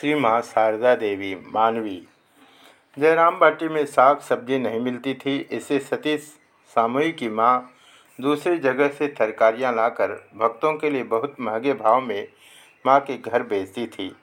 श्री माँ शारदा देवी, मानवी। जयराम बाटी में साग सब्ज़ी नहीं मिलती थी, इसे सतीश सामूहिक की माँ दूसरी जगह से तरकारियाँ लाकर भक्तों के लिए बहुत महँगे भाव में माँ के घर बेचती थी।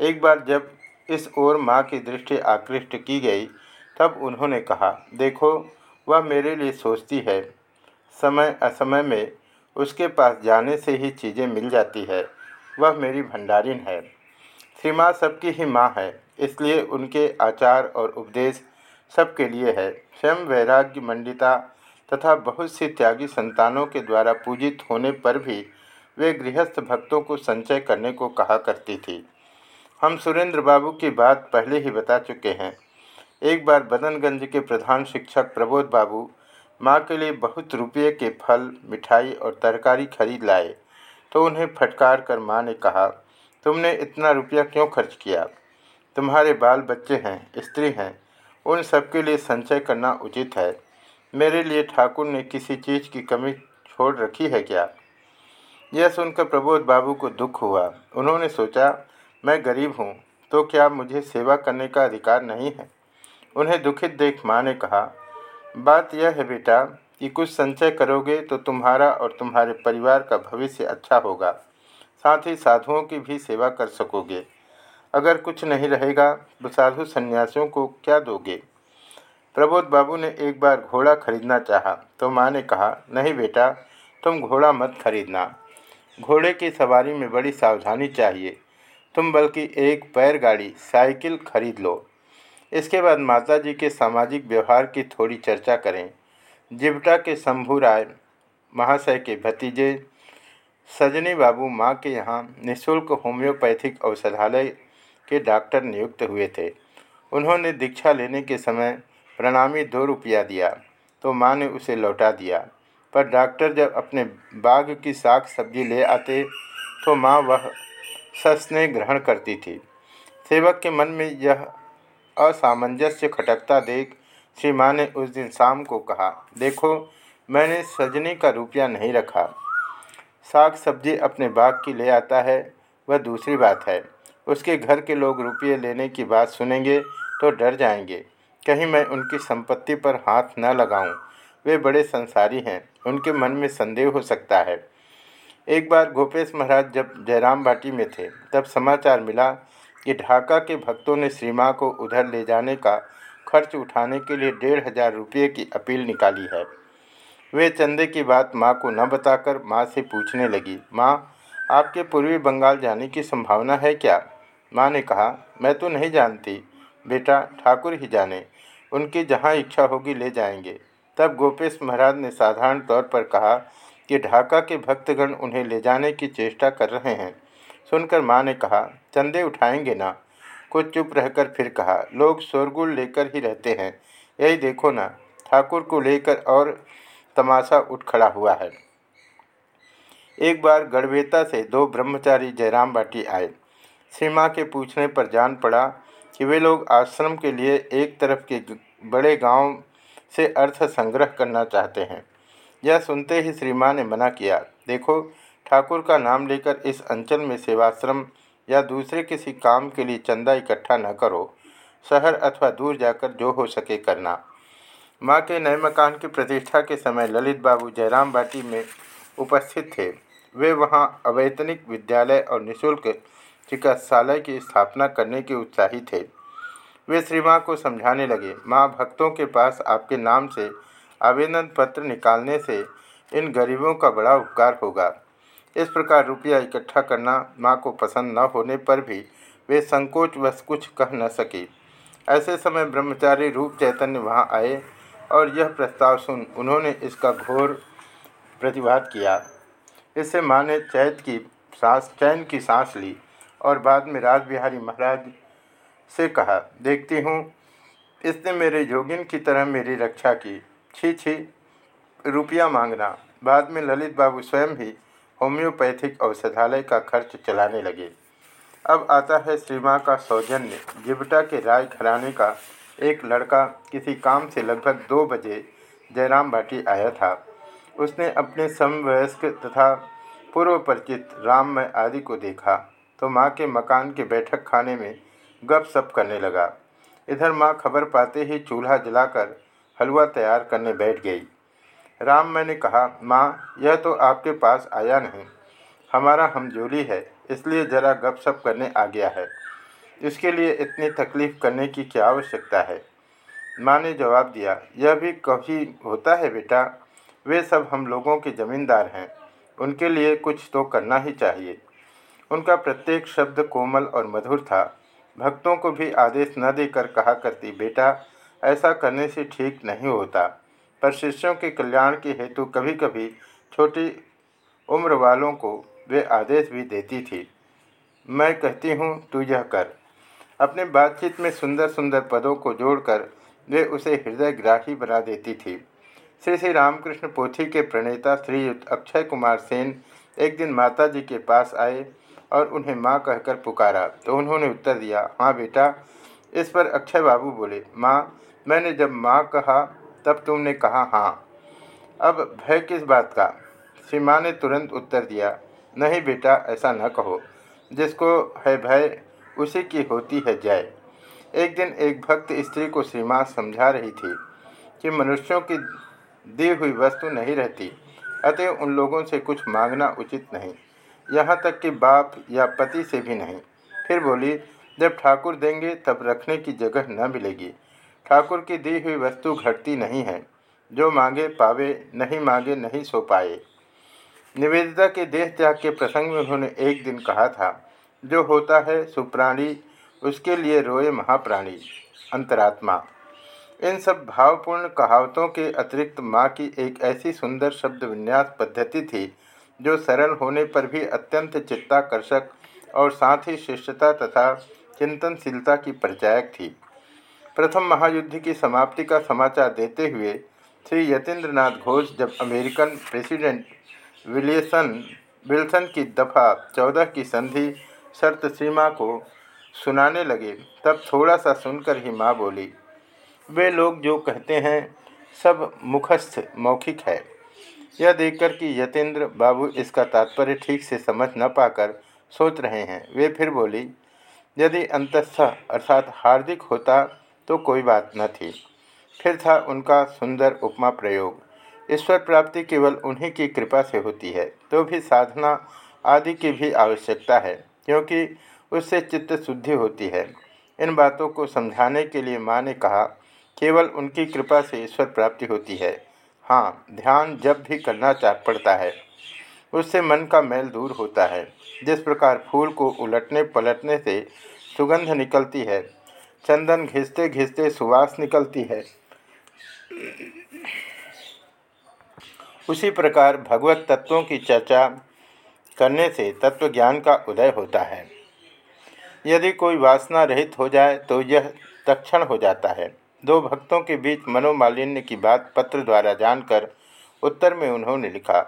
एक बार जब इस ओर माँ की दृष्टि आकृष्ट की गई, तब उन्होंने कहा, देखो, वह मेरे लिए सोचती है। समय असमय में उसके पास जाने से ही चीज़ें मिल जाती है। वह मेरी भंडारिन है। श्री माँ सबकी ही माँ है, इसलिए उनके आचार और उपदेश सबके लिए है। स्वयं वैराग्य मंडिता तथा बहुत सी त्यागी संतानों के द्वारा पूजित होने पर भी वे गृहस्थ भक्तों को संचय करने को कहा करती थी। हम सुरेंद्र बाबू की बात पहले ही बता चुके हैं। एक बार बदनगंज के प्रधान शिक्षक प्रबोध बाबू माँ के लिए बहुत रुपये के फल, मिठाई और तरकारी खरीद लाए तो उन्हें फटकार कर माँ ने कहा तुमने इतना रुपया क्यों खर्च किया? तुम्हारे बाल बच्चे हैं, स्त्री हैं, उन सबके लिए संचय करना उचित है। मेरे लिए ठाकुर ने किसी चीज़ की कमी छोड़ रखी है क्या? यह सुनकर प्रबोध बाबू को दुख हुआ। उन्होंने सोचा, मैं गरीब हूँ तो क्या मुझे सेवा करने का अधिकार नहीं है? उन्हें दुखित देख माँ ने कहा, बात यह है बेटा कि कुछ संचय करोगे तो तुम्हारा और तुम्हारे परिवार का भविष्य अच्छा होगा। साथ ही साधुओं की भी सेवा कर सकोगे। अगर कुछ नहीं रहेगा तो साधु सन्यासियों को क्या दोगे? प्रबोध बाबू ने एक बार घोड़ा खरीदना चाहा तो माँ ने कहा, नहीं बेटा, तुम घोड़ा मत खरीदना। घोड़े की सवारी में बड़ी सावधानी चाहिए। तुम बल्कि एक पैर गाड़ी, साइकिल खरीद लो। इसके बाद माता जी के सामाजिक व्यवहार की थोड़ी चर्चा करें। जिबटा के शंभू राय महाशय के भतीजे सजनी बाबू माँ के यहाँ निःशुल्क होम्योपैथिक औषधालय के डॉक्टर नियुक्त हुए थे। उन्होंने दीक्षा लेने के समय प्रणामी दो रुपया दिया तो माँ ने उसे लौटा दिया। पर डॉक्टर जब अपने बाग की साग सब्ज़ी ले आते तो माँ वह सस्ने ग्रहण करती थी। सेवक के मन में यह असामंजस्य खटकता देख श्री माँ ने उस दिन शाम को कहा, देखो, मैंने सजनी का रुपया नहीं रखा। साग सब्ज़ी अपने बाग की ले आता है, वह दूसरी बात है। उसके घर के लोग रुपये लेने की बात सुनेंगे तो डर जाएँगे। कहीं मैं उनकी संपत्ति पर हाथ न लगाऊँ। वे बड़े संसारी हैं, उनके मन में संदेह हो सकता है। एक बार गोपेश महाराज जब जयराम भाटी में थे, तब समाचार मिला कि ढाका के भक्तों ने श्री माँ को उधर ले जाने का खर्च उठाने के लिए डेढ़ हज़ार रुपये की अपील निकाली है। वे चंदे की बात माँ को न बताकर माँ से पूछने लगी, माँ, आपके पूर्वी बंगाल जाने की संभावना है क्या? माँ ने कहा, मैं तो नहीं जानती। बेटा, ठाकुर ही जाने। उनकी जहाँ इच्छा होगी ले जाएँगे। तब गोपेश महाराज ने साधारण तौर पर कहा कि ढाका के भक्तगण उन्हें ले जाने की चेष्टा कर रहे हैं। सुनकर माँ ने कहा, चंदे उठाएँगे ना? कुछ चुप रहकर फिर कहा, लोग शोरगुल लेकर ही रहते हैं। यही देखो ना, ठाकुर को लेकर और तमाशा उठ खड़ा हुआ है। एक बार गढ़वेता से दो ब्रह्मचारी जयराम बाटी आए। श्री के पूछने पर जान पड़ा कि वे लोग आश्रम के लिए एक तरफ़ के बड़े गाँव से अर्थ संग्रह करना चाहते हैं। यह सुनते ही श्री माँ ने मना किया, देखो, ठाकुर का नाम लेकर इस अंचल में सेवाश्रम या दूसरे किसी काम के लिए चंदा इकट्ठा न करो। शहर अथवा दूर जाकर जो हो सके करना। माँ के नए मकान की प्रतिष्ठा के समय ललित बाबू जयराम बाटी में उपस्थित थे। वे वहाँ अवैतनिक विद्यालय और निःशुल्क चिकित्सालय की स्थापना करने के उत्साही थे। वे श्री माँ को समझाने लगे, माँ, भक्तों के पास आपके नाम से आवेदन पत्र निकालने से इन गरीबों का बड़ा उपकार होगा। इस प्रकार रुपया इकट्ठा करना माँ को पसंद न होने पर भी वे संकोच वश कुछ कह न सकी। ऐसे समय ब्रह्मचारी रूप चैतन्य वहाँ आए और यह प्रस्ताव सुन उन्होंने इसका घोर प्रतिवाद किया। इससे माँ ने चैत की सांस, चैन की सांस ली और बाद में राज बिहारी महाराज से कहा, देखती हूँ, इसने मेरे जोगिन की तरह मेरी रक्षा की। छी छी, रुपया मांगना। बाद में ललित बाबू स्वयं ही होम्योपैथिक औषधालय का खर्च चलाने लगे। अब आता है श्री का सौजन्य, जिबटा के राय घराने का एक लड़का किसी काम से लगभग दो बजे जयराम बाटी आया था। उसने अपने समवयस्क तथा पूर्व परिचित राममय आदि को देखा तो माँ के मकान के बैठक खाने में गप सप करने लगा। इधर माँ खबर पाते ही चूल्हा जलाकर हलवा तैयार करने बैठ गई। राम मैंने कहा, माँ, यह तो आपके पास आया नहीं। हमारा हमजोली है, इसलिए ज़रा गप सप करने आ गया है। इसके लिए इतनी तकलीफ़ करने की क्या आवश्यकता है? माँ ने जवाब दिया, यह भी कभी होता है बेटा? वे सब हम लोगों के ज़मींदार हैं। उनके लिए कुछ तो करना ही चाहिए। उनका प्रत्येक शब्द कोमल और मधुर था। भक्तों को भी आदेश न देकर कहा करती, बेटा, ऐसा करने से ठीक नहीं होता। पर शिष्यों के कल्याण के हेतु कभी कभी छोटी उम्र वालों को वे आदेश भी देती थी। मैं कहती हूँ, तू यह कर। अपने बातचीत में सुंदर सुंदर पदों को जोड़कर वे उसे हृदय ग्राही बना देती थी। श्री श्री रामकृष्ण पोथी के प्रणेता श्रीयुक्त अक्षय कुमार सेन एक दिन माता जी के पास आए और उन्हें माँ कहकर पुकारा। तो उन्होंने उत्तर दिया हाँ बेटा। इस पर अक्षय बाबू बोले, माँ, मैंने जब माँ कहा, तब तुमने कहा हाँ। अब भय किस बात का? श्री माँ ने तुरंत उत्तर दिया, नहीं बेटा, ऐसा न कहो। जिसको है भय उसी की होती है जय। एक दिन एक भक्त स्त्री को श्री माँ समझा रही थी कि मनुष्यों की दी हुई वस्तु नहीं रहती, अतः उन लोगों से कुछ मांगना उचित नहीं। यहाँ तक कि बाप या पति से भी नहीं। फिर बोली, जब ठाकुर देंगे तब रखने की जगह न मिलेगी। ठाकुर की दी हुई वस्तु घटती नहीं है। जो मांगे पावे, नहीं मांगे नहीं सो पाए। निवेदिता के देह त्याग के प्रसंग में उन्होंने एक दिन कहा था जो होता है सुप्राणी, उसके लिए रोए महाप्राणी, अंतरात्मा। इन सब भावपूर्ण कहावतों के अतिरिक्त माँ की एक ऐसी सुंदर शब्द विन्यास पद्धति थी, जो सरल होने पर भी अत्यंत चित्ताकर्षक और साथ ही शिष्टता तथा चिंतनशीलता की परिचायक थी। प्रथम महायुद्ध की समाप्ति का समाचार देते हुए श्री यतीन्द्रनाथ घोष जब अमेरिकन प्रेसिडेंट विलियसन, विल्सन की दफ़ा चौदह की संधि शर्त सीमा को सुनाने लगे, तब थोड़ा सा सुनकर ही माँ बोली, वे लोग जो कहते हैं, सब मुखस्थ मौखिक है। यह देखकर कि यतेंद्र बाबू इसका तात्पर्य ठीक से समझ न पाकर सोच रहे हैं, वे फिर बोली, यदि अंतस्थ अर्थात हार्दिक होता तो कोई बात न थी। फिर था उनका सुंदर उपमा प्रयोग। ईश्वर प्राप्ति केवल उन्हीं की कृपा से होती है तो भी साधना आदि की भी आवश्यकता है। क्योंकि उससे चित्त शुद्धि होती है। इन बातों को समझाने के लिए माँ ने कहा, केवल उनकी कृपा से ईश्वर प्राप्ति होती है। हाँ ध्यान जब भी करना चाह पड़ता है। उससे मन का मैल दूर होता है। जिस प्रकार फूल को उलटने पलटने से सुगंध निकलती है, चंदन घिसते घिसते सुवास निकलती है। उसी प्रकार भगवत तत्वों की चर्चा करने से तत्व ज्ञान का उदय होता है। यदि कोई वासना रहित हो जाए तो यह तक्षण हो जाता है। दो भक्तों के बीच मनोमालिन्य की बात पत्र द्वारा जानकर उत्तर में उन्होंने लिखा,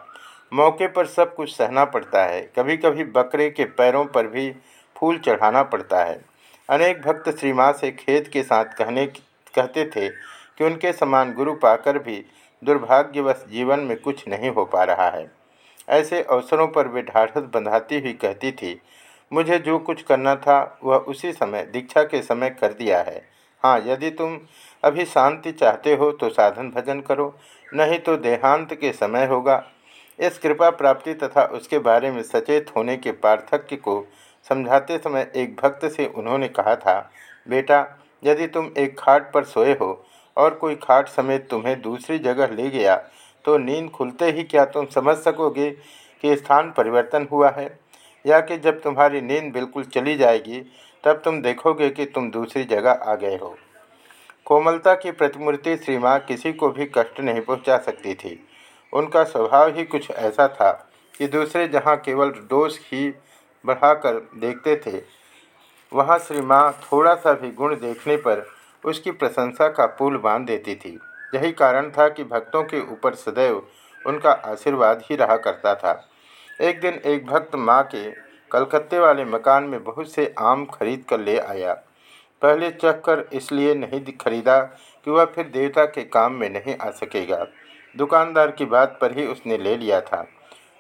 मौके पर सब कुछ सहना पड़ता है। कभी कभी बकरे के पैरों पर भी फूल चढ़ाना पड़ता है। अनेक भक्त श्री माँ से खेत के साथ कहने कहते थे कि उनके समान गुरु पाकर भी दुर्भाग्यवश जीवन में कुछ नहीं हो पा रहा है। ऐसे अवसरों पर वे ढाढ़स बंधाती हुई कहती थी, मुझे जो कुछ करना था, वह उसी समय, दीक्षा के समय कर दिया है। हाँ यदि तुम अभी शांति चाहते हो तो साधन भजन करो, नहीं तो देहांत के समय होगा। इस कृपा प्राप्ति तथा उसके बारे में सचेत होने के पार्थक्य को समझाते समय एक भक्त से उन्होंने कहा था, बेटा, यदि तुम एक खाट पर सोए हो, और कोई खाट समेत तुम्हें दूसरी जगह ले गया तो नींद खुलते ही क्या तुम समझ सकोगे कि स्थान परिवर्तन हुआ है? या कि जब तुम्हारी नींद बिल्कुल चली जाएगी, तब तुम देखोगे कि तुम दूसरी जगह आ गए हो। कोमलता की प्रतिमूर्ति श्री माँ किसी को भी कष्ट नहीं पहुँचा सकती थी। उनका स्वभाव ही कुछ ऐसा था कि दूसरे जहाँ केवल दोष ही बढ़ाकर देखते थे, वहाँ श्री माँ थोड़ा सा भी गुण देखने पर उसकी प्रशंसा का पुल बाँध देती थी। यही कारण था कि भक्तों के ऊपर सदैव उनका आशीर्वाद ही रहा करता था। एक दिन एक भक्त माँ के कलकत्ते वाले मकान में बहुत से आम खरीद कर ले आया। पहले चख कर इसलिए नहीं खरीदा कि वह फिर देवता के काम में नहीं आ सकेगा। दुकानदार की बात पर ही उसने ले लिया था।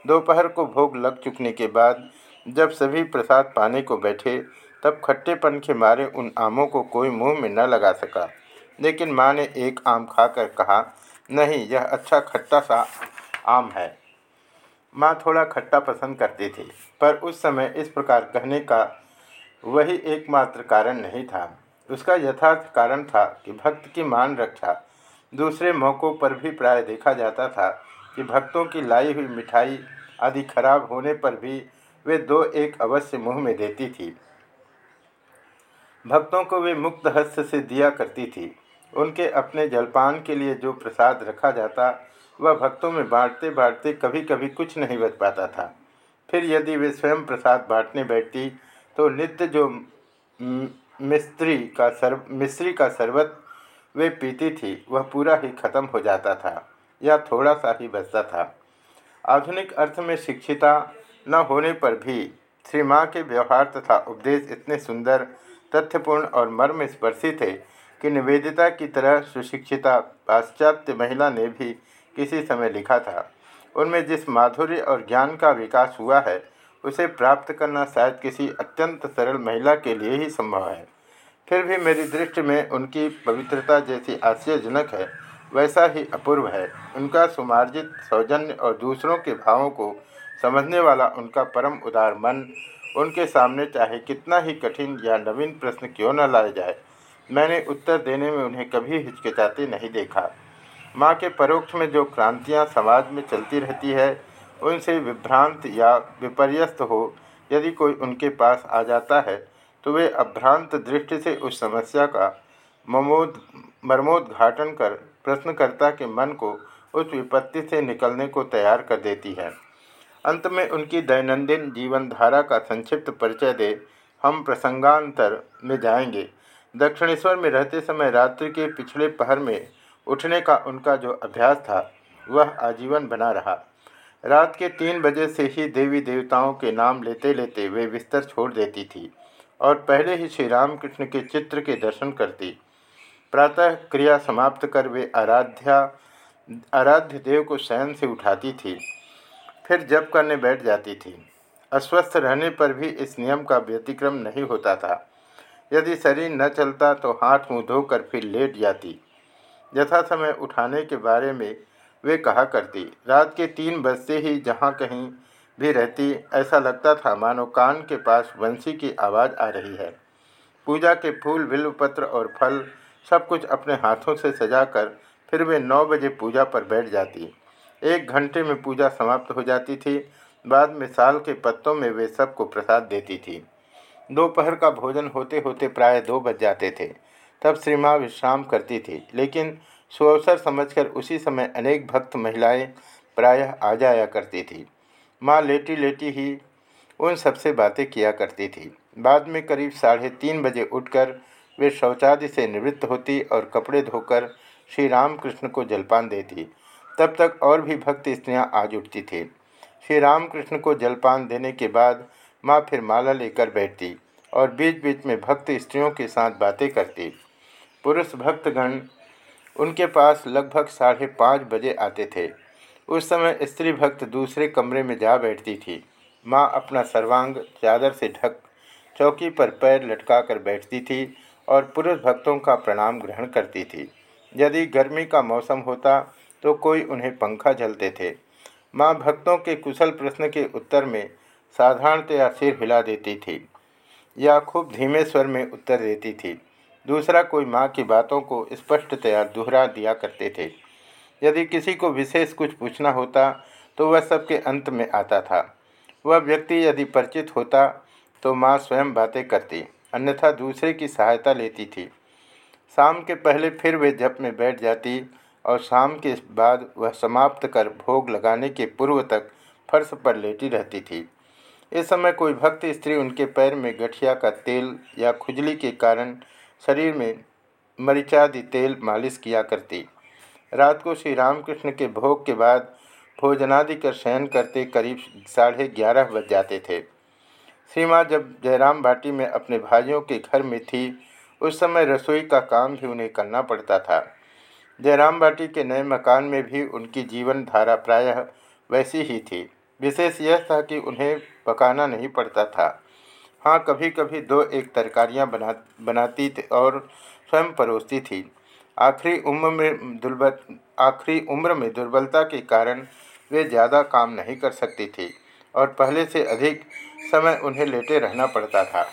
दोपहर को भोग लग चुकने के बाद जब सभी प्रसाद पाने को बैठे, तब खट्टेपन के मारे उन आमों को कोई मुँह में न लगा सका। लेकिन माँ ने एक आम खाकर कहा, नहीं, यह अच्छा खट्टा सा आम है। माँ थोड़ा खट्टा पसंद करती थी, पर उस समय इस प्रकार कहने का वही एकमात्र कारण नहीं था। उसका यथार्थ कारण था कि भक्त की मान रक्षा। दूसरे मौक़ों पर भी प्राय देखा जाता था कि भक्तों की लाई हुई मिठाई आदि खराब होने पर भी वे दो एक अवश्य मुँह में देती थी। भक्तों को वे मुक्त हस्त से दिया करती थी। उनके अपने जलपान के लिए जो प्रसाद रखा जाता, वह भक्तों में बांटते बांटते कभी कभी कुछ नहीं बच पाता था। फिर यदि वे स्वयं प्रसाद बांटने बैठती तो नित्य जो मिस्त्री का सर्व, मिस्त्री का शरबत वे पीती थी, वह पूरा ही खत्म हो जाता था, या थोड़ा सा ही बचता था। आधुनिक अर्थ में शिक्षिता न होने पर भी श्री माँ के व्यवहार तथा उपदेश इतने सुंदर, तथ्यपूर्ण और मर्म स्पर्शी थे कि निवेदिता की तरह सुशिक्षिता पाश्चात्य महिला ने भी किसी समय लिखा था। उनमें जिस माधुर्य और ज्ञान का विकास हुआ है, उसे प्राप्त करना शायद किसी अत्यंत सरल महिला के लिए ही संभव है। फिर भी मेरी दृष्टि में उनकी पवित्रता जैसी आश्चर्यजनक है, वैसा ही अपूर्व है। उनका सुमार्जित सौजन्य और दूसरों के भावों को समझने वाला उनका परम उदार मन उनके सामने चाहे कितना ही कठिन या नवीन प्रश्न क्यों न लाया जाए मैंने उत्तर देने में उन्हें कभी हिचकिचाते नहीं देखा। माँ के परोक्ष में जो क्रांतियाँ समाज में चलती रहती है, उनसे विभ्रांत या विपर्यस्त हो यदि कोई उनके पास आ जाता है तो वे अभ्रांत दृष्टि से उस समस्या का ममोद, मर्मोद्घाटन कर प्रश्नकर्ता के मन को उस विपत्ति से निकलने को तैयार कर देती है। अंत में उनकी दैनंदिन जीवन धारा का संक्षिप्त परिचय दे, हम प्रसंगांतर में जाएँगे। दक्षिणेश्वर में रहते समय रात्रि के पिछले पहर में उठने का उनका जो अभ्यास था, वह आजीवन बना रहा। रात के तीन बजे से ही देवी देवताओं के नाम लेते लेते वे बिस्तर छोड़ देती थी और पहले ही श्री रामकृष्ण के चित्र के दर्शन करती। प्रातः क्रिया समाप्त कर वे आराध्या, आराध्य देव को शयन से उठाती थी। फिर जप करने बैठ जाती थी। अस्वस्थ रहने पर भी इस नियम का व्यतिक्रम नहीं होता था। यदि शरीर न चलता तो हाथ मुँह धोकर फिर लेट जाती। यथा समय उठाने के बारे में वे कहा करती। रात के तीन बजते ही जहाँ कहीं भी रहती, ऐसा लगता था मानो कान के पास बंसी की आवाज़ आ रही है। पूजा के फूल, बिल्वपत्र और फल सब कुछ अपने हाथों से सजाकर फिर वे नौ बजे पूजा पर बैठ जाती। एक घंटे में पूजा समाप्त हो जाती थी। बाद में साल के पत्तों में वे सबको प्रसाद देती थी। दोपहर का भोजन होते होते प्राय दो बज जाते थे। तब श्री माँ विश्राम करती थी, लेकिन सुअवसर समझकर उसी समय अनेक भक्त महिलाएँ प्रायः आ जाया करती थी। माँ लेटी लेटी ही उन सबसे बातें किया करती थी। बाद में करीब साढ़े तीन बजे उठकर वे शौचादि से निवृत्त होती और कपड़े धोकर श्री रामकृष्ण को जलपान देती। तब तक और भी भक्त स्त्रियाँ आज उठती थी। श्री रामकृष्ण को जलपान देने के बाद माँ फिर माला लेकर बैठती और बीच बीच में भक्त स्त्रियों के साथ बातें करती। पुरुष भक्तगण उनके पास लगभग साढ़े पाँच बजे आते थे। उस समय स्त्री भक्त दूसरे कमरे में जा बैठती थी। माँ अपना सर्वांग चादर से ढक चौकी पर पैर लटकाकर बैठती थी और पुरुष भक्तों का प्रणाम ग्रहण करती थी। यदि गर्मी का मौसम होता तो कोई उन्हें पंखा झलते थे। माँ भक्तों के कुशल प्रश्न के उत्तर में साधारणतया सिर हिला देती थी, या खूब धीमे स्वर में उत्तर देती थी। दूसरा कोई माँ की बातों को स्पष्टतया दोहरा दिया करते थे। यदि किसी को विशेष कुछ पूछना होता तो वह सबके अंत में आता था। वह व्यक्ति यदि परिचित होता तो माँ स्वयं बातें करती, अन्यथा दूसरे की सहायता लेती थी। शाम के पहले फिर वे जप में बैठ जाती और शाम के बाद वह समाप्त कर भोग लगाने के पूर्व तक फर्श पर लेटी रहती थी। इस समय कोई भक्त स्त्री उनके पैर में गठिया का तेल या खुजली के कारण शरीर में मरीचादि तेल मालिश किया करती। रात को श्री रामकृष्ण के भोग के बाद भोजनादि कर शयन करते करीब साढ़े ग्यारह बज जाते थे। श्री माँ जब जयराम भाटी में अपने भाइयों के घर में थी, उस समय रसोई का काम भी उन्हें करना पड़ता था। जयराम भाटी के नए मकान में भी उनकी जीवन धारा प्रायः वैसी ही थी। विशेष यह था कि उन्हें पकाना नहीं पड़ता था। हाँ कभी कभी दो एक तरकारियाँ बना, बनाती थी और स्वयं परोसती थी। आखिरी उम्र में दुर्बल, आखिरी उम्र में दुर्बलता के कारण वे ज़्यादा काम नहीं कर सकती थी और पहले से अधिक समय उन्हें लेटे रहना पड़ता था।